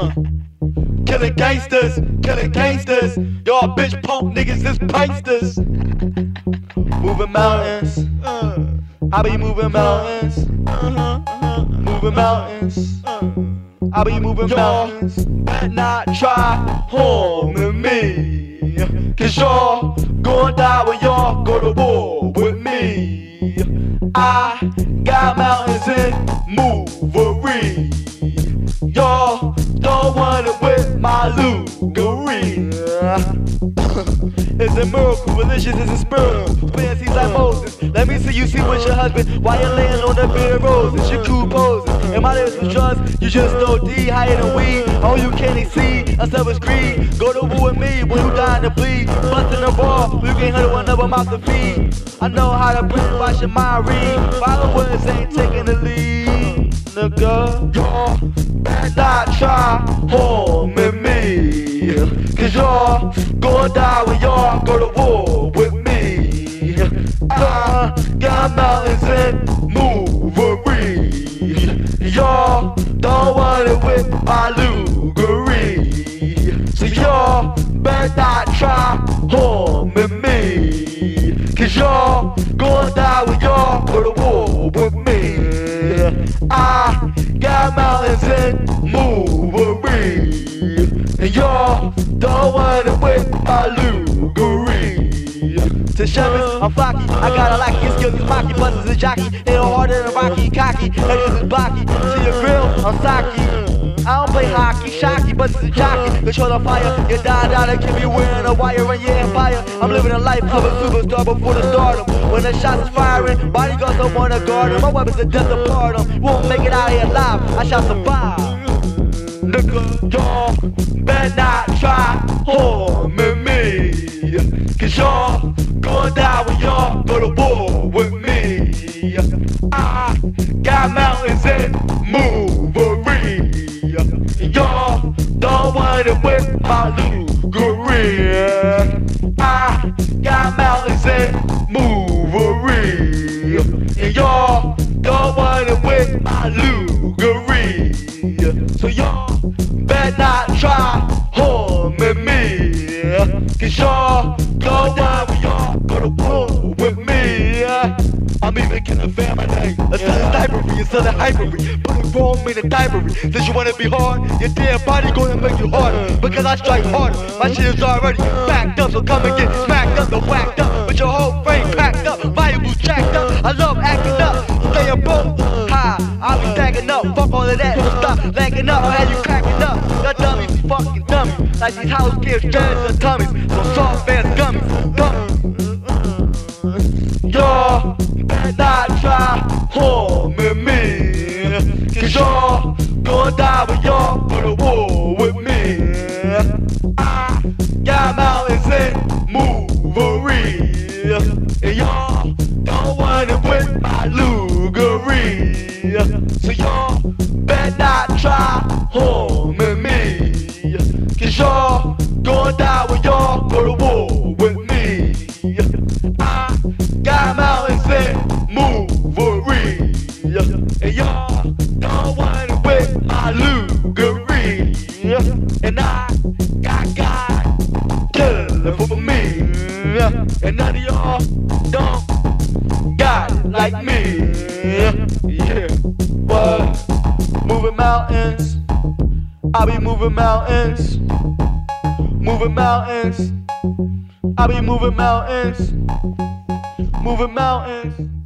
Uh. Killing gangsters, killing gangsters. Y'all bitch punk niggas is pranksters. Moving mountains. Uh. I be moving mountains. Uh-huh, uh-huh. Moving mountains. Uh. I be moving mountains. Better not try harming me. Cause y'all gonna die when y'all go to war with me. I got mountains in movery. It's a miracle, religious is a spiritual. Fancies like Moses. Let me see you see with your husband while you're laying on the bed of roses. You cool poses. And my lips was trust, you just know D higher than weed. All oh, you can't see, a selfish greed. Go to war with me when you dying to bleed. Busting the ball, you can't handle another mouth to feed. I know how to brainwash your mind read. Followers ain't taking the lead. Nigga, y'all not try harming me. Cause y'all gonna die y'all go to war with me. I got mountains and movery. Y'all don't want it with my Lugerie. So y'all better not try harming me. Cause y'all gonna die when y'all go to war with me. I got mountains and movery. And y'all don't want it with my Lugerie. To Sherman, I'm flocky. I got a lackey, his skills is mocky, buzzes is jockey. They don't harder than Rocky, cocky. Niggas is blocky. See your grill, I'm socky. I don't play hockey, shocky, but it's a jockey. Control the fire, you die down and keep me wearing a wire in your empire. I'm living a life of a superstar before the stardom. When the shots is firing, bodyguards don't wanna guard him. My weapons are death apart him. Won't make it out here alive, I shall survive. Nigga, y'all better not try harming go war with me. I got mountains and movery. Y'all don't it with my Lugerie. I got mountains and movery. And y'all don't it with my. I'm even gonna fan my name. A southern library, a southern hypery. Put it wrong in a diary. Since you wanna be hard, your damn body gonna make you harder. Because I strike harder. My shit is already backed up, so come and get smacked up and whacked up. With your whole frame packed up, valuables jacked up. I love acting up, staying broke. High, I be stacking up. Fuck all of that, stop lagging up. Had you cracking up. Your dummies, be fucking dummies. Like these house kids, dreads and tummies. So Cause y'all gonna die when y'all go to war with me. I got mountains and movery. And y'all don't want it with my Lugerie. So y'all better not try harming don't like me. Yeah. What? Moving mountains. I be moving mountains. Moving mountains. I be moving mountains. Moving mountains.